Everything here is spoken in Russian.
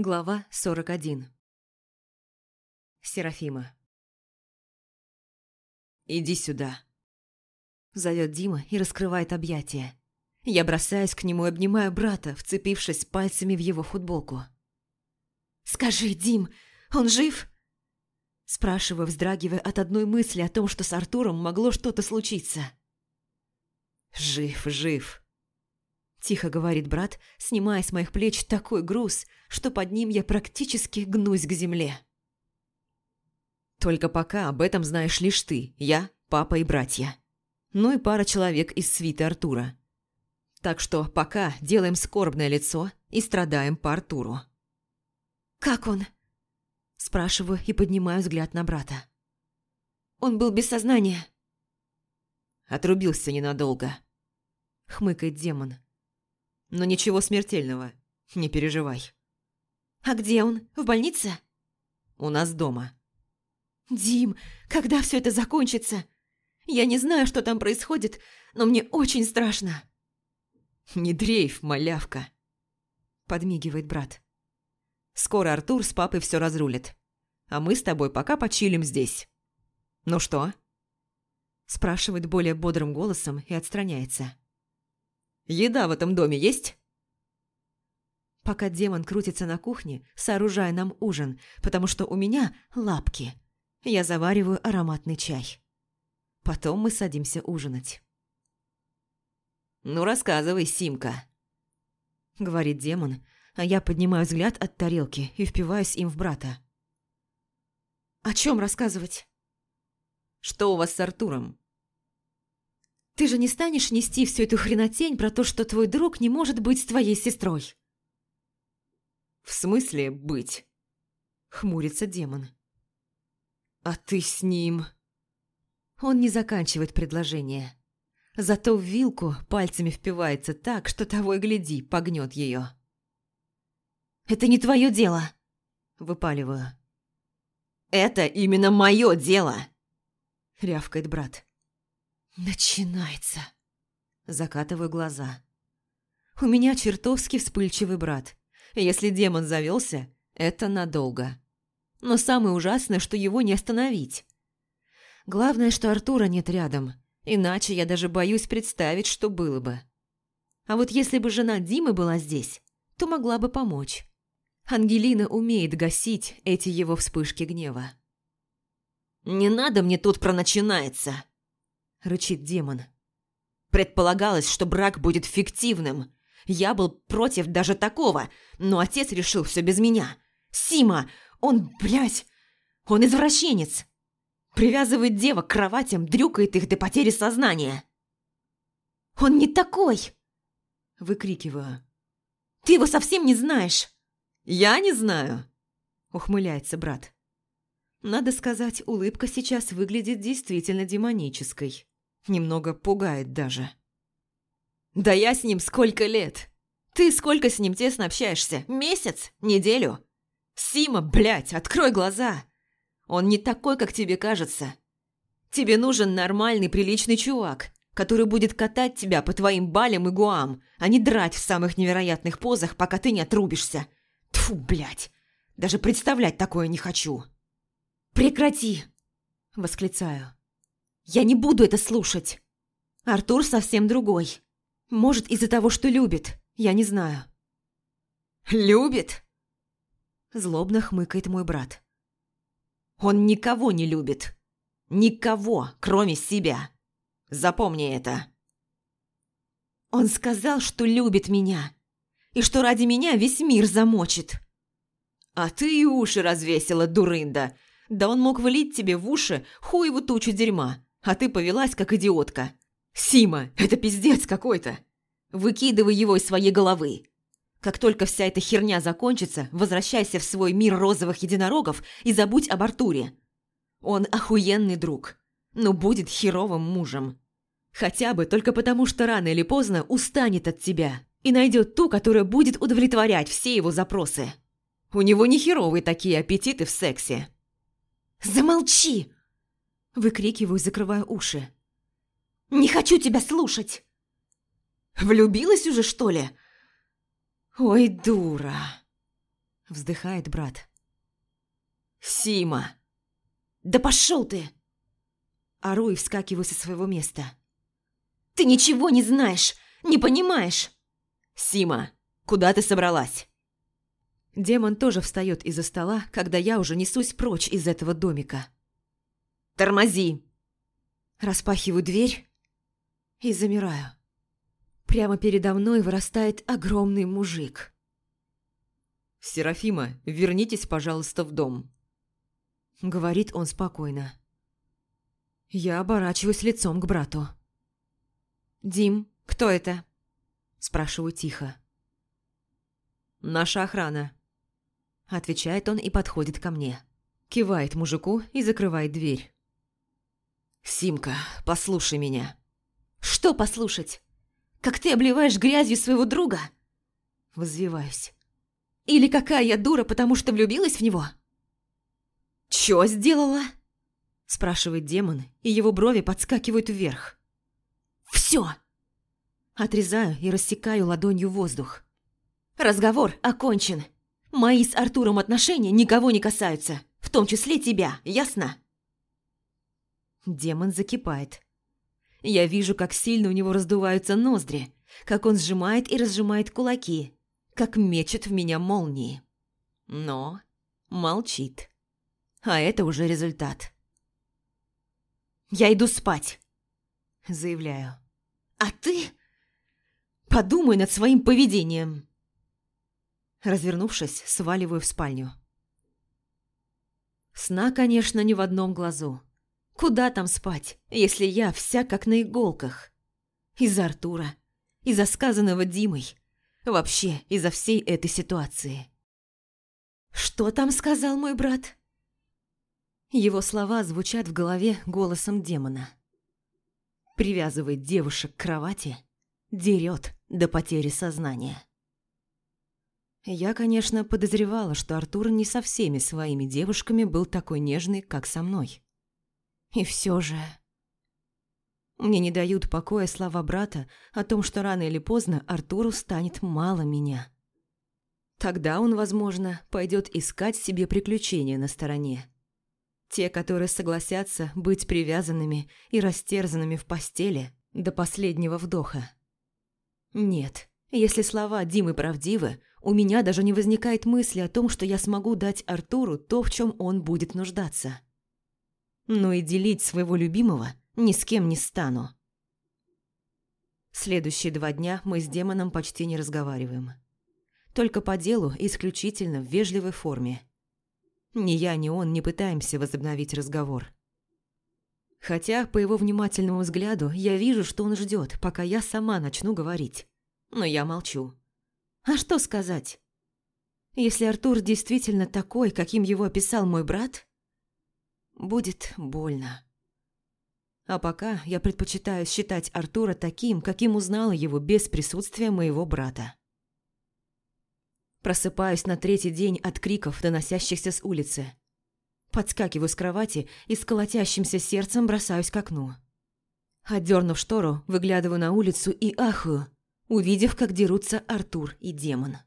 Глава 41 Серафима «Иди сюда», – зовет Дима и раскрывает объятия. Я бросаюсь к нему и обнимаю брата, вцепившись пальцами в его футболку. «Скажи, Дим, он жив?» Спрашиваю, вздрагивая от одной мысли о том, что с Артуром могло что-то случиться. «Жив, жив», – тихо говорит брат, снимая с моих плеч такой груз, что под ним я практически гнусь к земле. «Только пока об этом знаешь лишь ты, я, папа и братья. Ну и пара человек из свиты Артура. Так что пока делаем скорбное лицо и страдаем по Артуру». «Как он?» – спрашиваю и поднимаю взгляд на брата. «Он был без сознания». «Отрубился ненадолго», – хмыкает демон. Но ничего смертельного, не переживай. А где он? В больнице? У нас дома. Дим, когда все это закончится? Я не знаю, что там происходит, но мне очень страшно. Не дрейф, малявка. Подмигивает брат. Скоро Артур с папой все разрулит. А мы с тобой пока почилим здесь. Ну что? Спрашивает более бодрым голосом и отстраняется. Еда в этом доме есть?» Пока демон крутится на кухне, сооружая нам ужин, потому что у меня лапки, я завариваю ароматный чай. Потом мы садимся ужинать. «Ну, рассказывай, Симка», — говорит демон, а я поднимаю взгляд от тарелки и впиваюсь им в брата. «О чем рассказывать?» «Что у вас с Артуром? Ты же не станешь нести всю эту хренотень про то, что твой друг не может быть твоей сестрой?» «В смысле быть?» — хмурится демон. «А ты с ним...» Он не заканчивает предложение. Зато в вилку пальцами впивается так, что того и гляди, погнет ее. «Это не твое дело!» – выпаливаю. «Это именно мое дело!» – рявкает брат. Начинается. Закатываю глаза. У меня чертовски вспыльчивый брат. Если демон завелся, это надолго. Но самое ужасное, что его не остановить. Главное, что Артура нет рядом, иначе я даже боюсь представить, что было бы. А вот если бы жена Димы была здесь, то могла бы помочь. Ангелина умеет гасить эти его вспышки гнева. «Не надо мне тут про начинается!» – рычит демон. «Предполагалось, что брак будет фиктивным. Я был против даже такого, но отец решил все без меня. Сима, он, блядь, он извращенец. Привязывает девок к кроватям, дрюкает их до потери сознания». «Он не такой!» – выкрикиваю. «Ты его совсем не знаешь!» «Я не знаю!» – ухмыляется брат. Надо сказать, улыбка сейчас выглядит действительно демонической. Немного пугает даже. «Да я с ним сколько лет! Ты сколько с ним тесно общаешься? Месяц? Неделю? Сима, блядь, открой глаза! Он не такой, как тебе кажется. Тебе нужен нормальный, приличный чувак, который будет катать тебя по твоим балям и гуам, а не драть в самых невероятных позах, пока ты не отрубишься. Тфу, блядь! Даже представлять такое не хочу!» «Прекрати!» – восклицаю. «Я не буду это слушать. Артур совсем другой. Может, из-за того, что любит, я не знаю». «Любит?» Злобно хмыкает мой брат. «Он никого не любит. Никого, кроме себя. Запомни это». «Он сказал, что любит меня, и что ради меня весь мир замочит». «А ты и уши развесила, дурында, да он мог влить тебе в уши хуеву тучу дерьма, а ты повелась как идиотка. Сима, это пиздец какой-то. Выкидывай его из своей головы. Как только вся эта херня закончится, возвращайся в свой мир розовых единорогов и забудь об Артуре. Он охуенный друг, но будет херовым мужем. Хотя бы только потому, что рано или поздно устанет от тебя и найдет ту, которая будет удовлетворять все его запросы. У него не херовые такие аппетиты в сексе. «Замолчи!» Выкрикиваю, закрывая уши. «Не хочу тебя слушать!» «Влюбилась уже, что ли?» «Ой, дура!» Вздыхает брат. «Сима!» «Да пошел ты!» Ору и вскакиваю со своего места. «Ты ничего не знаешь, не понимаешь!» «Сима, куда ты собралась?» Демон тоже встает из-за стола, когда я уже несусь прочь из этого домика. «Тормози!» Распахиваю дверь и замираю. Прямо передо мной вырастает огромный мужик. «Серафима, вернитесь, пожалуйста, в дом», — говорит он спокойно. Я оборачиваюсь лицом к брату. «Дим, кто это?» – спрашиваю тихо. «Наша охрана», – отвечает он и подходит ко мне. Кивает мужику и закрывает дверь. «Симка, послушай меня». «Что послушать? Как ты обливаешь грязью своего друга?» Взвиваюсь. «Или какая я дура, потому что влюбилась в него?» «Чё сделала?» спрашивает демон, и его брови подскакивают вверх. «Всё!» Отрезаю и рассекаю ладонью воздух. «Разговор окончен. Мои с Артуром отношения никого не касаются, в том числе тебя, ясно?» Демон закипает. Я вижу, как сильно у него раздуваются ноздри, как он сжимает и разжимает кулаки, как мечет в меня молнии. Но молчит. А это уже результат. «Я иду спать», – заявляю. «А ты подумай над своим поведением». Развернувшись, сваливаю в спальню. Сна, конечно, не в одном глазу. Куда там спать, если я вся как на иголках? Из-за Артура, из-за сказанного Димой, вообще из-за всей этой ситуации. Что там сказал мой брат? Его слова звучат в голове голосом демона. Привязывает девушек к кровати, дерет до потери сознания. Я, конечно, подозревала, что Артур не со всеми своими девушками был такой нежный, как со мной. И все же... Мне не дают покоя слова брата о том, что рано или поздно Артуру станет мало меня. Тогда он, возможно, пойдет искать себе приключения на стороне. Те, которые согласятся быть привязанными и растерзанными в постели до последнего вдоха. Нет, если слова Димы правдивы, у меня даже не возникает мысли о том, что я смогу дать Артуру то, в чем он будет нуждаться. Но и делить своего любимого ни с кем не стану. Следующие два дня мы с демоном почти не разговариваем. Только по делу, исключительно в вежливой форме – ни я, ни он не пытаемся возобновить разговор. Хотя, по его внимательному взгляду, я вижу, что он ждет, пока я сама начну говорить. Но я молчу. А что сказать? Если Артур действительно такой, каким его описал мой брат, будет больно. А пока я предпочитаю считать Артура таким, каким узнала его без присутствия моего брата. Просыпаюсь на третий день от криков, доносящихся с улицы. Подскакиваю с кровати и с колотящимся сердцем бросаюсь к окну. Отдернув штору, выглядываю на улицу и ахую, увидев, как дерутся Артур и демон.